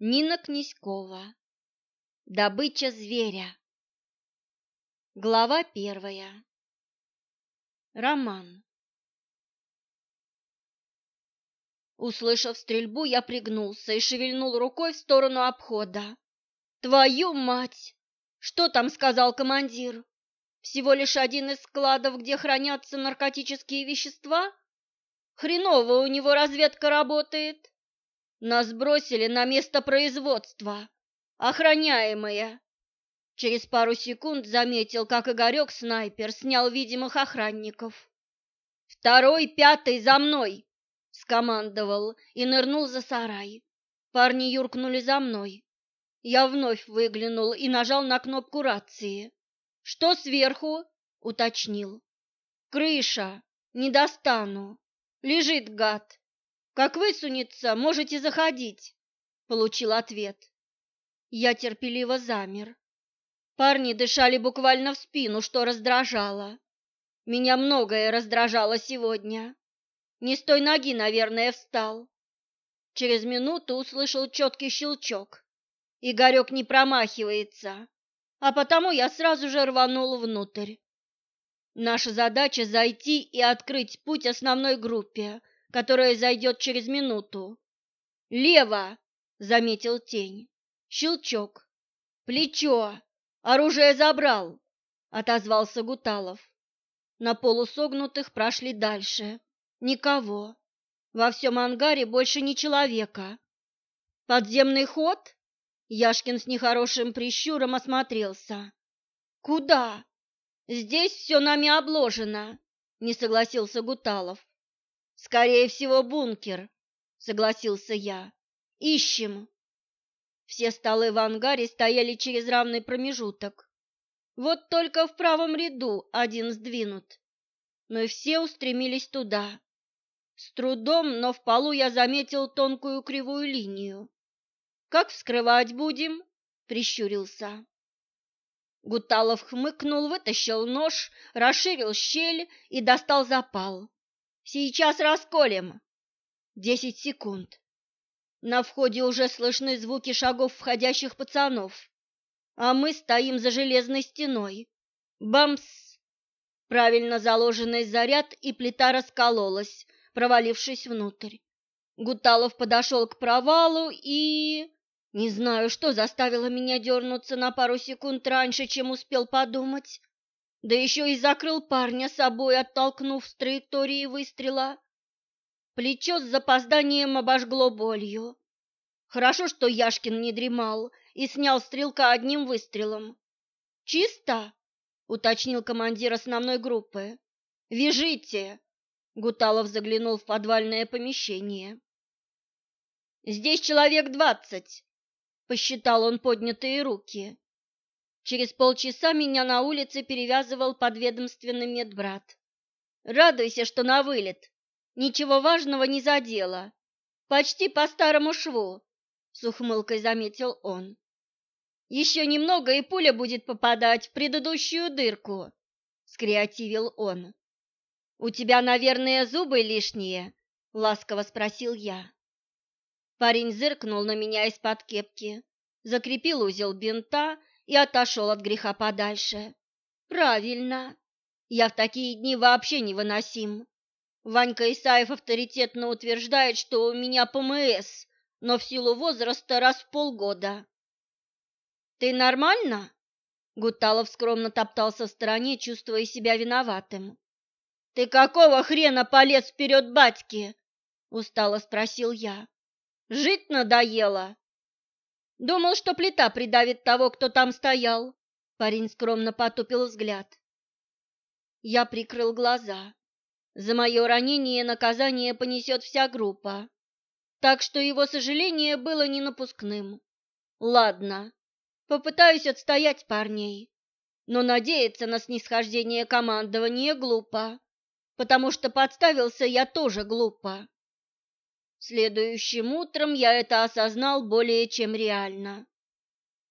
Нина Князькова. Добыча зверя. Глава первая. Роман. Услышав стрельбу, я пригнулся и шевельнул рукой в сторону обхода. Твою мать! Что там сказал командир? Всего лишь один из складов, где хранятся наркотические вещества? Хреново у него разведка работает. Нас бросили на место производства, охраняемое. Через пару секунд заметил, как Игорек снайпер снял видимых охранников. «Второй, пятый, за мной!» — скомандовал и нырнул за сарай. Парни юркнули за мной. Я вновь выглянул и нажал на кнопку рации. «Что сверху?» — уточнил. «Крыша. Не достану. Лежит гад. Как высунется, можете заходить, получил ответ. Я терпеливо замер. Парни дышали буквально в спину, что раздражало. Меня многое раздражало сегодня. Не с той ноги, наверное, встал. Через минуту услышал четкий щелчок. Игорек не промахивается, а потому я сразу же рванул внутрь. Наша задача зайти и открыть путь основной группе, которая зайдет через минуту. «Лево!» — заметил тень. Щелчок. «Плечо! Оружие забрал!» — отозвался Гуталов. На полусогнутых прошли дальше. Никого. Во всем ангаре больше ни человека. «Подземный ход?» Яшкин с нехорошим прищуром осмотрелся. «Куда?» «Здесь все нами обложено», — не согласился Гуталов. Скорее всего, бункер, согласился я. Ищем. Все столы в ангаре стояли через равный промежуток. Вот только в правом ряду один сдвинут. Мы все устремились туда. С трудом, но в полу я заметил тонкую кривую линию. Как вскрывать будем? прищурился. Гуталов хмыкнул, вытащил нож, расширил щель и достал запал. Сейчас расколем. Десять секунд. На входе уже слышны звуки шагов входящих пацанов, а мы стоим за железной стеной. Бамс! Правильно заложенный заряд, и плита раскололась, провалившись внутрь. Гуталов подошел к провалу и... Не знаю, что заставило меня дернуться на пару секунд раньше, чем успел подумать да еще и закрыл парня собой, оттолкнув с траектории выстрела. Плечо с запозданием обожгло болью. Хорошо, что Яшкин не дремал и снял стрелка одним выстрелом. «Чисто?» — уточнил командир основной группы. «Вяжите!» — Гуталов заглянул в подвальное помещение. «Здесь человек двадцать!» — посчитал он поднятые руки. Через полчаса меня на улице перевязывал подведомственный медбрат. Радуйся, что на вылет. Ничего важного не задело. Почти по старому шву, с ухмылкой заметил он. Еще немного, и пуля будет попадать в предыдущую дырку, скреативил он. У тебя, наверное, зубы лишние, ласково спросил я. Парень зыркнул на меня из-под кепки, закрепил узел бинта и отошел от греха подальше. Правильно. Я в такие дни вообще невыносим. Ванька Исаев авторитетно утверждает, что у меня ПМС, но в силу возраста раз в полгода. Ты нормально? Гуталов скромно топтался в стороне, чувствуя себя виноватым. Ты какого хрена полез вперед батьки? Устало спросил я. Жить надоело. Думал, что плита придавит того, кто там стоял. Парень скромно потупил взгляд. Я прикрыл глаза. За мое ранение наказание понесет вся группа. Так что его сожаление было не напускным. Ладно, попытаюсь отстоять парней. Но надеяться на снисхождение командования глупо, потому что подставился я тоже глупо. Следующим утром я это осознал более чем реально.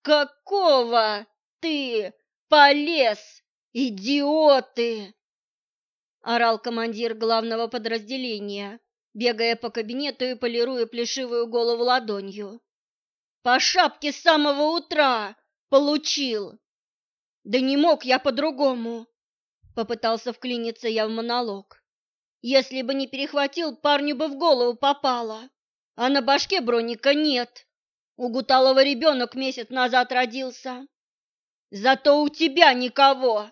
«Какого ты полез, идиоты!» орал командир главного подразделения, бегая по кабинету и полируя плешивую голову ладонью. По шапке с самого утра получил. Да не мог я по-другому. Попытался вклиниться я в монолог. Если бы не перехватил, парню бы в голову попало. А на башке броника нет. У Гуталова ребенок месяц назад родился. Зато у тебя никого.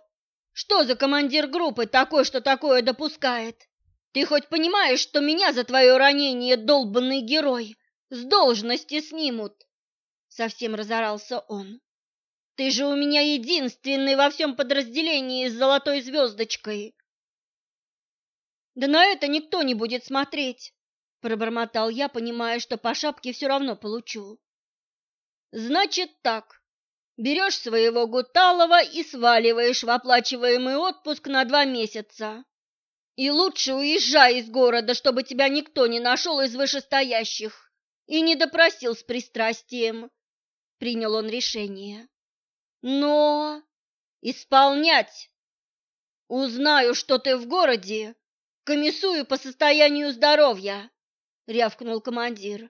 Что за командир группы такой, что такое допускает? Ты хоть понимаешь, что меня за твое ранение долбанный герой с должности снимут? Совсем разорался он. Ты же у меня единственный во всем подразделении с золотой звездочкой. Да на это никто не будет смотреть, пробормотал я, понимая, что по шапке все равно получу. Значит так, берешь своего Гуталова и сваливаешь в оплачиваемый отпуск на два месяца. И лучше уезжай из города, чтобы тебя никто не нашел из вышестоящих и не допросил с пристрастием. Принял он решение. Но исполнять. Узнаю, что ты в городе, комиссую по состоянию здоровья, рявкнул командир.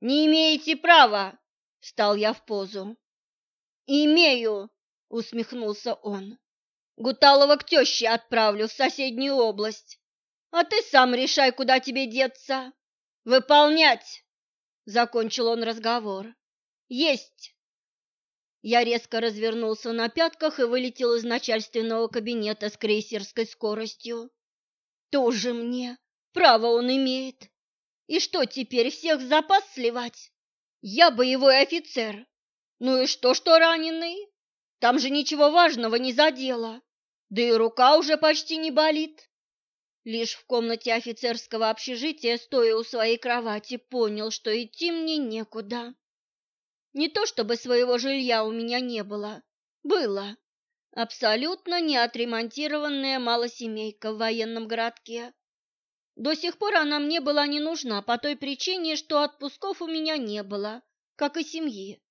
Не имеете права, встал я в позу. «Имею!» — усмехнулся он. «Гуталова к теще отправлю в соседнюю область, а ты сам решай, куда тебе деться. Выполнять!» — закончил он разговор. «Есть!» Я резко развернулся на пятках и вылетел из начальственного кабинета с крейсерской скоростью. «Тоже мне! Право он имеет! И что теперь, всех запас сливать? Я боевой офицер, ну и что, что раненый? Там же ничего важного не задело. Да и рука уже почти не болит. Лишь в комнате офицерского общежития, стоя у своей кровати, понял, что идти мне некуда. Не то чтобы своего жилья у меня не было. Было. Абсолютно неотремонтированная малосемейка в военном городке. До сих пор она мне была не нужна по той причине, что отпусков у меня не было, как и семьи.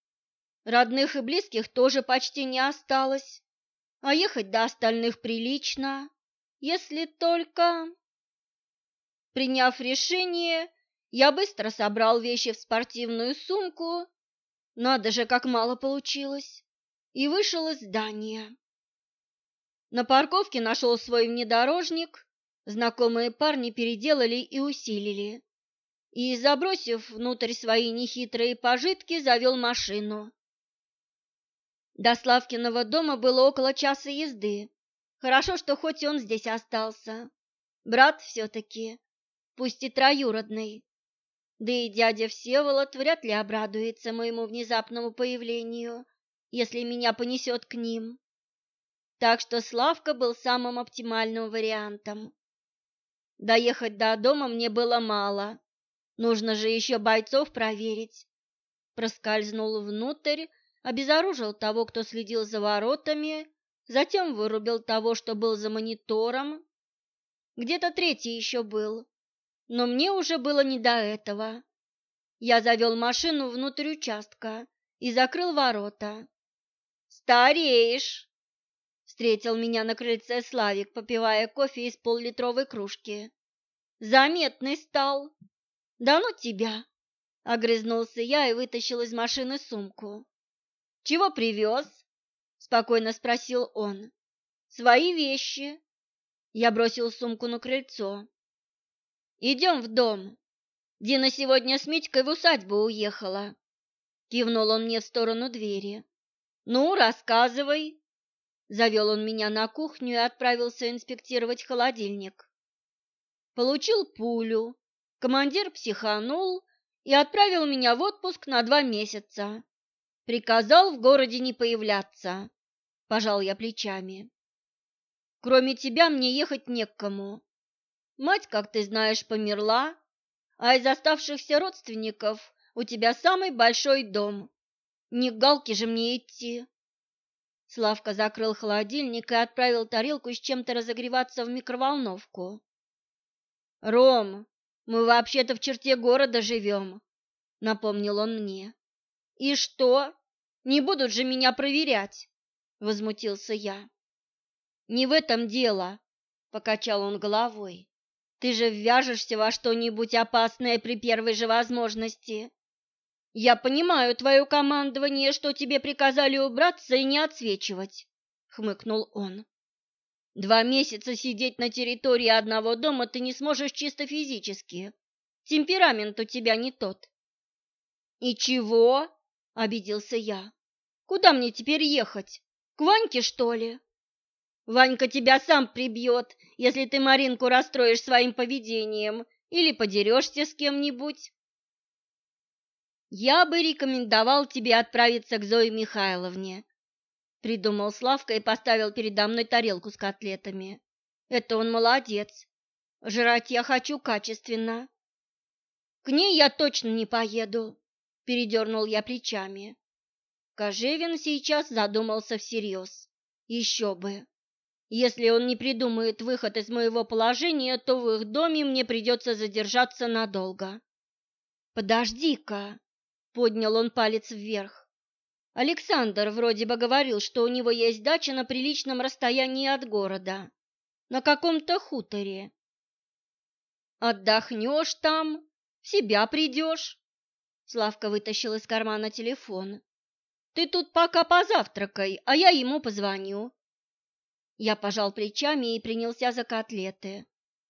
Родных и близких тоже почти не осталось, а ехать до остальных прилично, если только... Приняв решение, я быстро собрал вещи в спортивную сумку, надо же, как мало получилось, и вышел из здания. На парковке нашел свой внедорожник, знакомые парни переделали и усилили, и, забросив внутрь свои нехитрые пожитки, завел машину. До Славкиного дома было около часа езды. Хорошо, что хоть он здесь остался. Брат все-таки, пусть и троюродный. Да и дядя Всеволод вряд ли обрадуется моему внезапному появлению, если меня понесет к ним. Так что Славка был самым оптимальным вариантом. Доехать до дома мне было мало. Нужно же еще бойцов проверить. Проскользнул внутрь, обезоружил того, кто следил за воротами, затем вырубил того, что был за монитором. Где-то третий еще был, но мне уже было не до этого. Я завел машину внутрь участка и закрыл ворота. «Стареешь!» — встретил меня на крыльце Славик, попивая кофе из поллитровой кружки. «Заметный стал!» «Да ну тебя!» — огрызнулся я и вытащил из машины сумку. Чего привез? Спокойно спросил он. Свои вещи. Я бросил сумку на крыльцо. Идем в дом. Дина сегодня с Митькой в усадьбу уехала. Кивнул он мне в сторону двери. Ну, рассказывай. Завел он меня на кухню и отправился инспектировать холодильник. Получил пулю. Командир психанул и отправил меня в отпуск на два месяца. Приказал в городе не появляться. Пожал я плечами. Кроме тебя мне ехать не к кому. Мать, как ты знаешь, померла, а из оставшихся родственников у тебя самый большой дом. Не к Галке же мне идти. Славка закрыл холодильник и отправил тарелку с чем-то разогреваться в микроволновку. «Ром, мы вообще-то в черте города живем», — напомнил он мне. «И что? Не будут же меня проверять, возмутился я. Не в этом дело, покачал он головой. Ты же ввяжешься во что-нибудь опасное при первой же возможности. Я понимаю твое командование, что тебе приказали убраться и не отсвечивать, хмыкнул он. Два месяца сидеть на территории одного дома ты не сможешь чисто физически. Темперамент у тебя не тот. И чего? обиделся я. Куда мне теперь ехать? К Ваньке, что ли? Ванька тебя сам прибьет, если ты Маринку расстроишь своим поведением или подерешься с кем-нибудь. Я бы рекомендовал тебе отправиться к Зое Михайловне, придумал Славка и поставил передо мной тарелку с котлетами. Это он молодец. Жрать я хочу качественно. К ней я точно не поеду, передернул я плечами. Кожевин сейчас задумался всерьез. Еще бы. Если он не придумает выход из моего положения, то в их доме мне придется задержаться надолго. Подожди-ка, Поднял он палец вверх. Александр вроде бы говорил, что у него есть дача на приличном расстоянии от города, на каком-то хуторе. Отдохнешь там, в себя придешь. Славка вытащил из кармана телефон. Ты тут пока позавтракай, а я ему позвоню. Я пожал плечами и принялся за котлеты.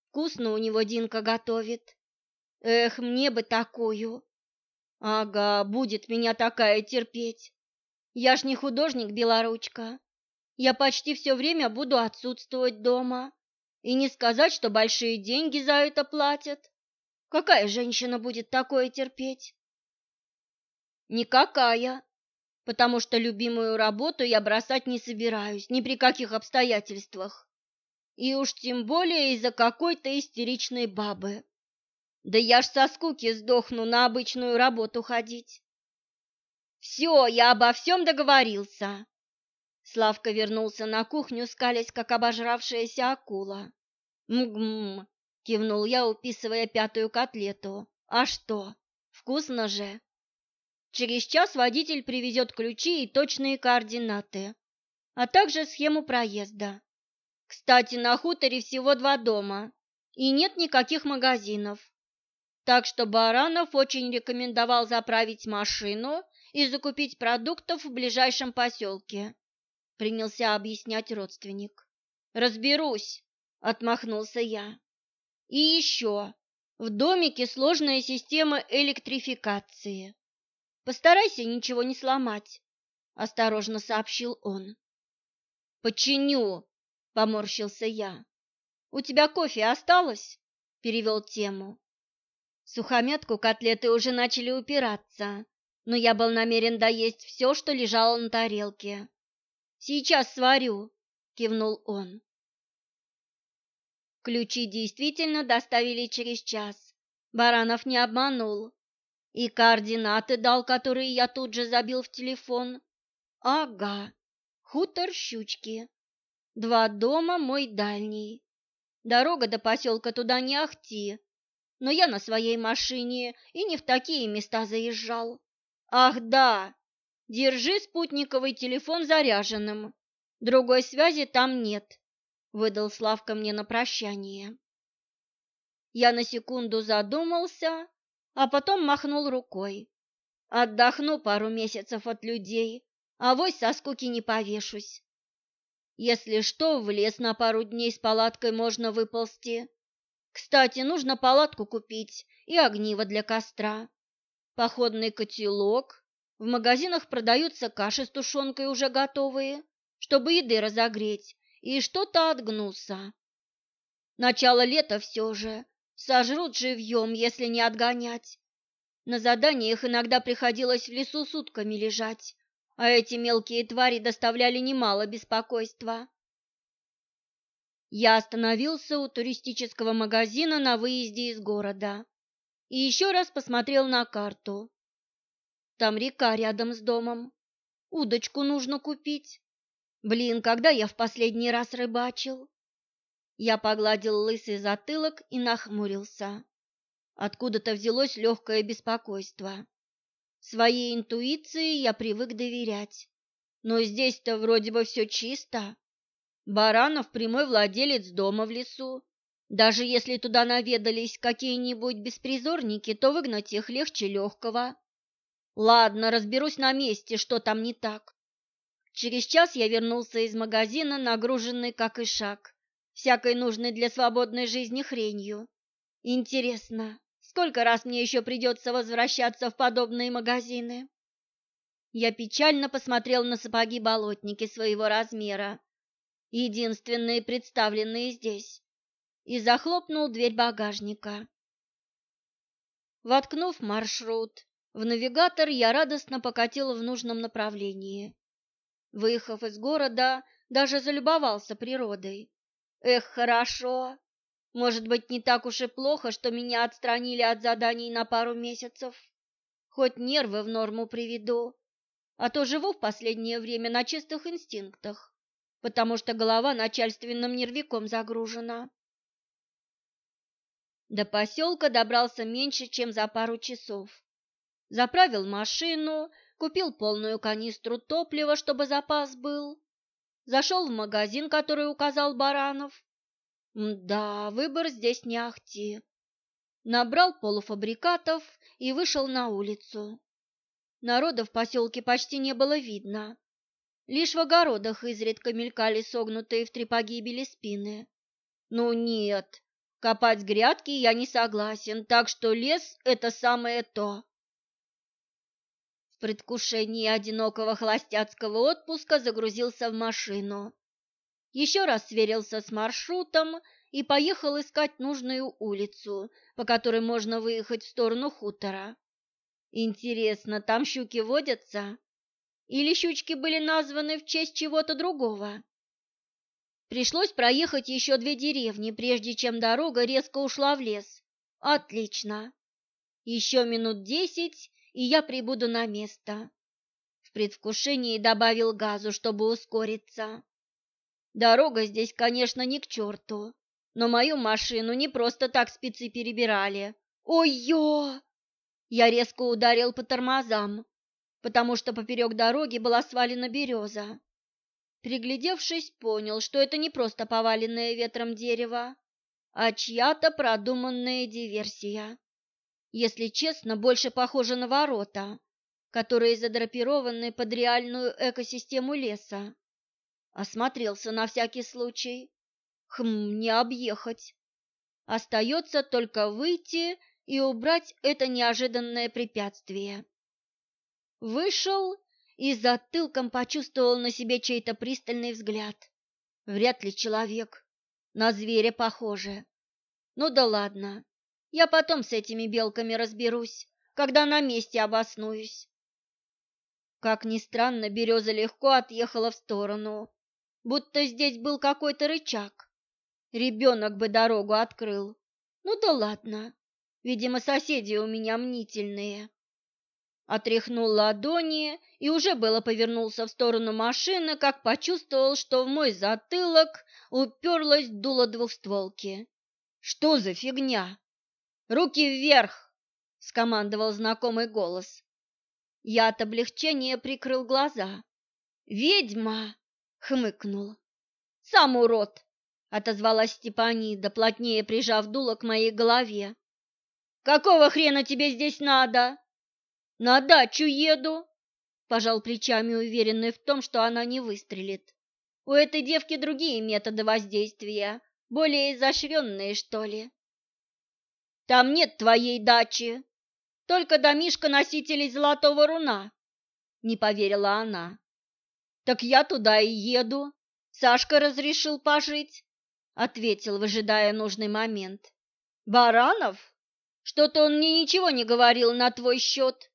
Вкусно у него Динка готовит. Эх, мне бы такую. Ага, будет меня такая терпеть. Я ж не художник-белоручка. Я почти все время буду отсутствовать дома. И не сказать, что большие деньги за это платят. Какая женщина будет такое терпеть? Никакая, потому что любимую работу я бросать не собираюсь ни при каких обстоятельствах. И уж тем более из-за какой-то истеричной бабы. Да я ж со скуки сдохну на обычную работу ходить. Все, я обо всем договорился. Славка вернулся на кухню, скалясь, как обожравшаяся акула. «Мгм», — кивнул я, уписывая пятую котлету. «А что? Вкусно же!» Через час водитель привезет ключи и точные координаты, а также схему проезда. Кстати, на хуторе всего два дома, и нет никаких магазинов. Так что Баранов очень рекомендовал заправить машину и закупить продуктов в ближайшем поселке. Принялся объяснять родственник. «Разберусь», — отмахнулся я. «И еще, в домике сложная система электрификации. Постарайся ничего не сломать», — осторожно сообщил он. «Починю», — поморщился я. «У тебя кофе осталось?» — перевел тему. Сухомятку котлеты уже начали упираться, но я был намерен доесть все, что лежало на тарелке. «Сейчас сварю», — кивнул он. Ключи действительно доставили через час. Баранов не обманул. И координаты дал, которые я тут же забил в телефон. Ага, хутор Щучки. Два дома, мой дальний. Дорога до поселка туда не ахти, но я на своей машине и не в такие места заезжал. Ах, да, держи спутниковый телефон заряженным. Другой связи там нет, выдал Славка мне на прощание. Я на секунду задумался, а потом махнул рукой. Отдохну пару месяцев от людей, а вось со скуки не повешусь. Если что, в лес на пару дней с палаткой можно выползти. Кстати, нужно палатку купить и огниво для костра. Походный котелок. В магазинах продаются каши с тушенкой уже готовые, чтобы еды разогреть, и что-то от гнуса. Начало лета все же. Сожрут живьем, если не отгонять. На заданиях иногда приходилось в лесу сутками лежать, а эти мелкие твари доставляли немало беспокойства. Я остановился у туристического магазина на выезде из города и еще раз посмотрел на карту. Там река рядом с домом. Удочку нужно купить. Блин, когда я в последний раз рыбачил? Я погладил лысый затылок и нахмурился. Откуда-то взялось легкое беспокойство. Своей интуиции я привык доверять. Но здесь-то вроде бы все чисто. Баранов прямой владелец дома в лесу. Даже если туда наведались какие-нибудь беспризорники, то выгнать их легче легкого. Ладно, разберусь на месте, что там не так. Через час я вернулся из магазина, нагруженный как и шаг, всякой нужной для свободной жизни хренью. Интересно, сколько раз мне еще придется возвращаться в подобные магазины? Я печально посмотрел на сапоги-болотники своего размера, единственные представленные здесь, и захлопнул дверь багажника. Воткнув маршрут в навигатор, я радостно покатил в нужном направлении. Выехав из города, даже залюбовался природой. Эх, хорошо. Может быть, не так уж и плохо, что меня отстранили от заданий на пару месяцев. Хоть нервы в норму приведу, а то живу в последнее время на чистых инстинктах, потому что голова начальственным нервиком загружена. До поселка добрался меньше, чем за пару часов. Заправил машину, купил полную канистру топлива, чтобы запас был. Зашел в магазин, который указал Баранов. Да, выбор здесь не ахти. Набрал полуфабрикатов и вышел на улицу. Народа в поселке почти не было видно. Лишь в огородах изредка мелькали согнутые в три погибели спины. Ну нет, копать грядки я не согласен, так что лес — это самое то предвкушении одинокого холостяцкого отпуска загрузился в машину. Еще раз сверился с маршрутом и поехал искать нужную улицу, по которой можно выехать в сторону хутора. Интересно, там щуки водятся? Или щучки были названы в честь чего-то другого? Пришлось проехать еще две деревни, прежде чем дорога резко ушла в лес. Отлично. Еще минут десять, и я прибуду на место. В предвкушении добавил газу, чтобы ускориться. Дорога здесь, конечно, не к черту, но мою машину не просто так спецы перебирали. Ой-ё! Я резко ударил по тормозам, потому что поперек дороги была свалена береза. Приглядевшись, понял, что это не просто поваленное ветром дерево, а чья-то продуманная диверсия если честно, больше похоже на ворота, которые задрапированы под реальную экосистему леса. Осмотрелся на всякий случай. Хм, не объехать. Остается только выйти и убрать это неожиданное препятствие. Вышел и затылком почувствовал на себе чей-то пристальный взгляд. Вряд ли человек. На зверя похоже. Ну да ладно. Я потом с этими белками разберусь, когда на месте обоснуюсь. Как ни странно, береза легко отъехала в сторону, будто здесь был какой-то рычаг. Ребенок бы дорогу открыл. Ну да ладно, видимо, соседи у меня мнительные. Отряхнул ладони и уже было повернулся в сторону машины, как почувствовал, что в мой затылок уперлась дуло двухстволки. Что за фигня? Руки вверх, скомандовал знакомый голос. Я от облегчения прикрыл глаза. Ведьма, хмыкнул. Сам урод, отозвалась Степанида, плотнее прижав дуло к моей голове. Какого хрена тебе здесь надо? На дачу еду, пожал плечами, уверенный в том, что она не выстрелит. У этой девки другие методы воздействия, более изощренные, что ли. Там нет твоей дачи, только домишка носителей золотого руна, не поверила она. Так я туда и еду. Сашка разрешил пожить, ответил, выжидая нужный момент. Баранов? Что-то он мне ничего не говорил на твой счет.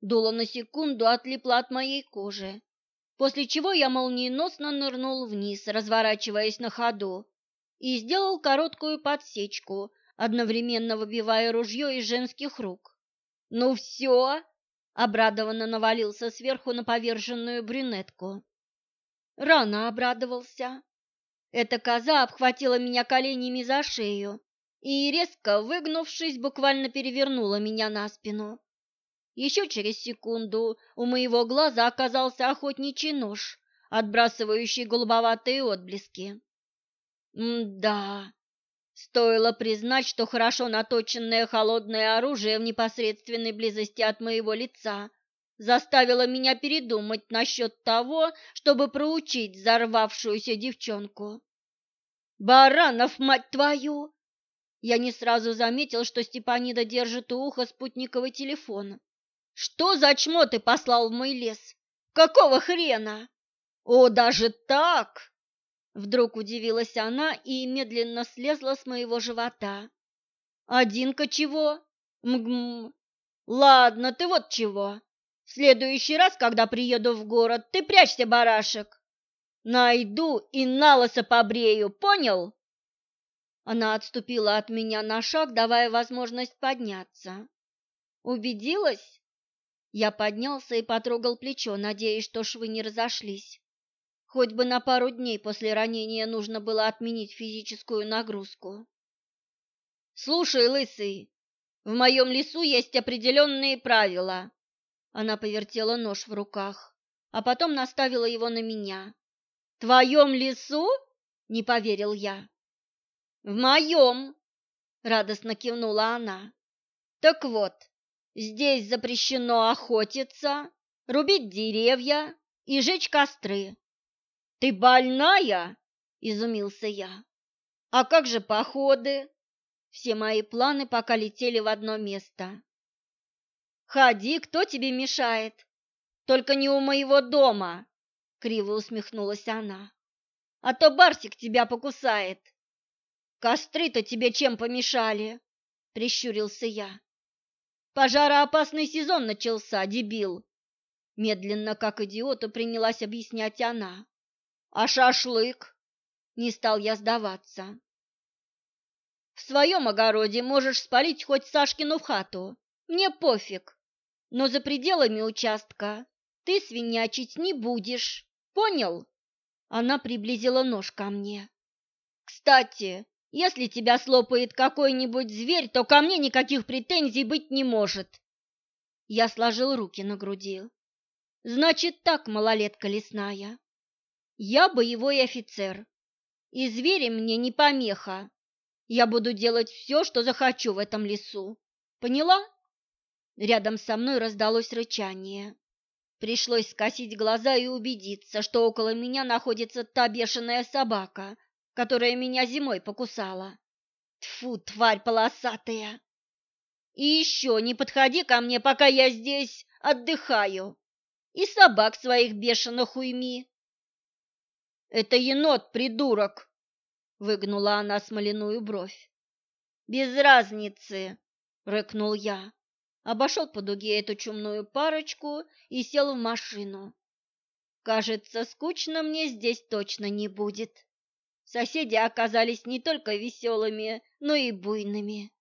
Дуло на секунду отлипло от моей кожи, после чего я молниеносно нырнул вниз, разворачиваясь на ходу, и сделал короткую подсечку, одновременно выбивая ружье из женских рук. «Ну все!» — обрадованно навалился сверху на поверженную брюнетку. Рано обрадовался. Эта коза обхватила меня коленями за шею и, резко выгнувшись, буквально перевернула меня на спину. Еще через секунду у моего глаза оказался охотничий нож, отбрасывающий голубоватые отблески. М-да, Стоило признать, что хорошо наточенное холодное оружие в непосредственной близости от моего лица заставила меня передумать насчет того, чтобы проучить взорвавшуюся девчонку. «Баранов, мать твою!» Я не сразу заметил, что Степанида держит у уха спутниковый телефон. «Что за чмо ты послал в мой лес? Какого хрена?» «О, даже так!» Вдруг удивилась она и медленно слезла с моего живота. «Одинка чего? Мгм. Ладно, ты вот чего. В следующий раз, когда приеду в город, ты прячься, барашек. Найду и налысо побрею, понял?» Она отступила от меня на шаг, давая возможность подняться. «Убедилась?» Я поднялся и потрогал плечо, надеясь, что швы не разошлись. Хоть бы на пару дней после ранения нужно было отменить физическую нагрузку. «Слушай, лысый, в моем лесу есть определенные правила». Она повертела нож в руках, а потом наставила его на меня твоем лесу?» — не поверил я. «В моем!» — радостно кивнула она. «Так вот, здесь запрещено охотиться, рубить деревья и жечь костры». «Ты больная?» — изумился я. «А как же походы?» Все мои планы пока летели в одно место. «Ходи, кто тебе мешает? Только не у моего дома!» Криво усмехнулась она. А то Барсик тебя покусает. Костры-то тебе чем помешали? Прищурился я. Пожароопасный сезон начался, дебил. Медленно, как идиоту, принялась объяснять она. А шашлык? Не стал я сдаваться. В своем огороде можешь спалить хоть Сашкину в хату. Мне пофиг. Но за пределами участка ты свинячить не будешь. Понял? Она приблизила нож ко мне. Кстати, если тебя слопает какой-нибудь зверь, то ко мне никаких претензий быть не может. Я сложил руки на груди. Значит так, малолетка лесная. Я боевой офицер, и звери мне не помеха. Я буду делать все, что захочу в этом лесу. Поняла? Рядом со мной раздалось рычание. Пришлось скосить глаза и убедиться, что около меня находится та бешеная собака, которая меня зимой покусала. Тфу, тварь полосатая! И еще не подходи ко мне, пока я здесь отдыхаю. И собак своих бешеных уйми. Это енот, придурок, выгнула она смоляную бровь. Без разницы, рыкнул я обошел по дуге эту чумную парочку и сел в машину. Кажется, скучно мне здесь точно не будет. Соседи оказались не только веселыми, но и буйными.